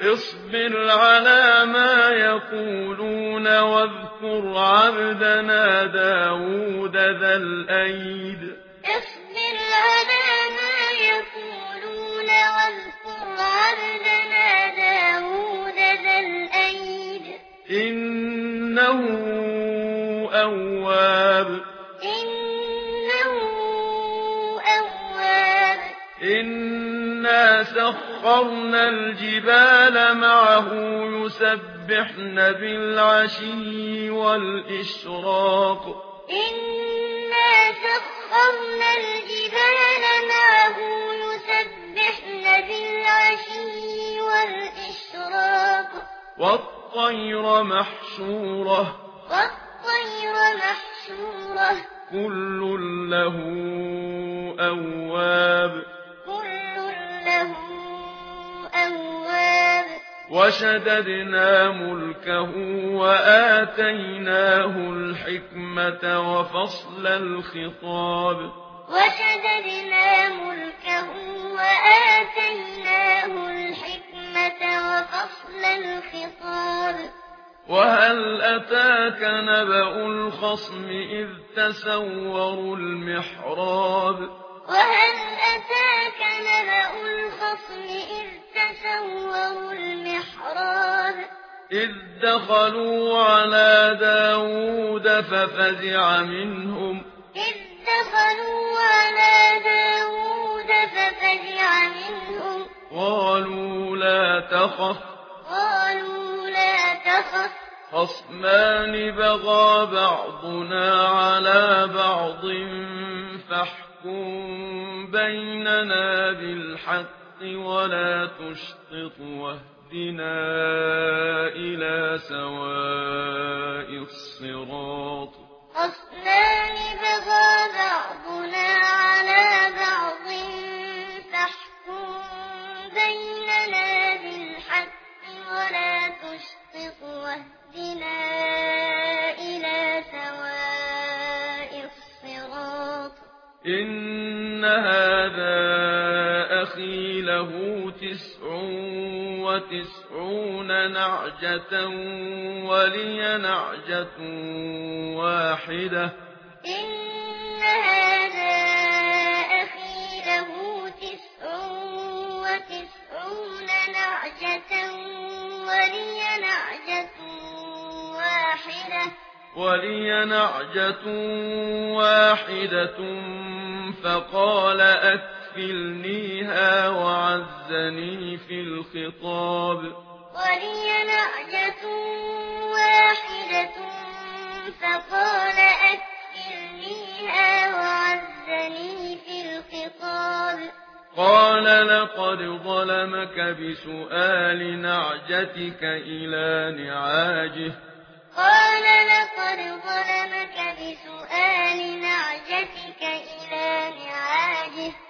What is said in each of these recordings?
اصبر على ما يقولون واذكر عبدنا داود ذا الأيد. اصبر على ما يقولون واذكر عبدنا داود ذا الأيد. إنه أول إنا سخرنا الجبال معه يسبحن بالعشي والإشراق إنا سخرنا الجبال معه يسبحن بالعشي والإشراق والطير محشورة والطير محشورة كل له أواب وشددنا ملكه وآتيناه الحكمة وفصل الخطاب وشددنا ملكه وآتيناه الحكمة وفصل الخطاب وهل أتاك نبأ الخصم إذ تسوروا المحراب وهل أتاك نبأ الخصم إذ تَسَوَّرُوا المحراب. إذ دخلوا على دَاوُودَ ففزع منهم. إذ دخلوا على دَاوُودَ ففزع منهم. قالوا لا تخف. قالوا لا تخف. خصمان بغى بعضنا على بعض فاحكم بيننا بالحق. الحق ولا تشطط واهدنا إلى سواء الصراط. أصنان بغى بعضنا على بعض تحكم بيننا بالحق ولا تشطط واهدنا إلى سواء الصراط. إن تسع وتسعون نعجة ولي نعجة واحدة. إن هذا أخي له تسع وتسعون نعجة ولي نعجة واحدة. ولي نعجة واحدة فقال أكثر أكفلنيها وعزني في الخطاب ولي نعجة واحدة فقال أكفلنيها وعزني في الخطاب قال لقد ظلمك بسؤال نعجتك إلى نعاجه قال لقد ظلمك بسؤال نعجتك إلى نعاجه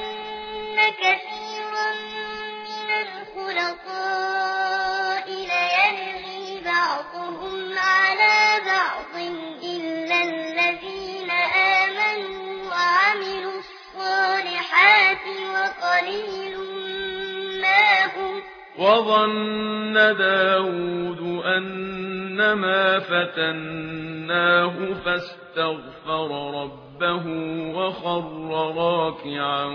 وظن داود أن ما فتناه فاستغفر ربه وخر راكعا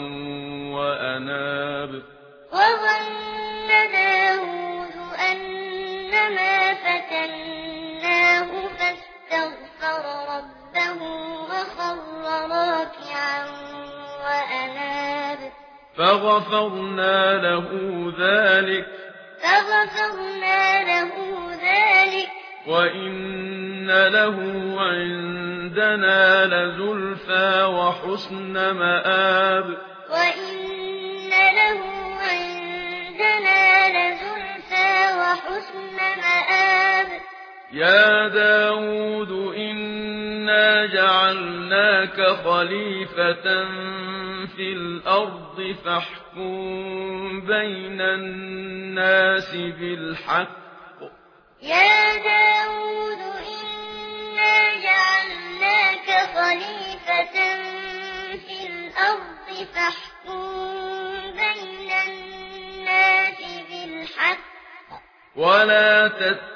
وأناب. وظن داود أن ما فتناه فغفرنا له ذلك فغفرنا له ذلك وإن له عندنا لزلفى وحسن مآب وإن له عندنا لزلفى وحسن مآب يا داود إن جعلناك خليفة في الأرض فاحكم بين الناس بالحق يا داود إنا جعلناك خليفة في الأرض فاحكم بين الناس بالحق ولا تتبع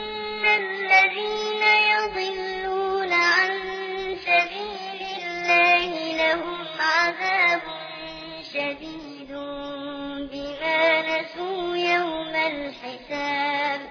الذين يضلون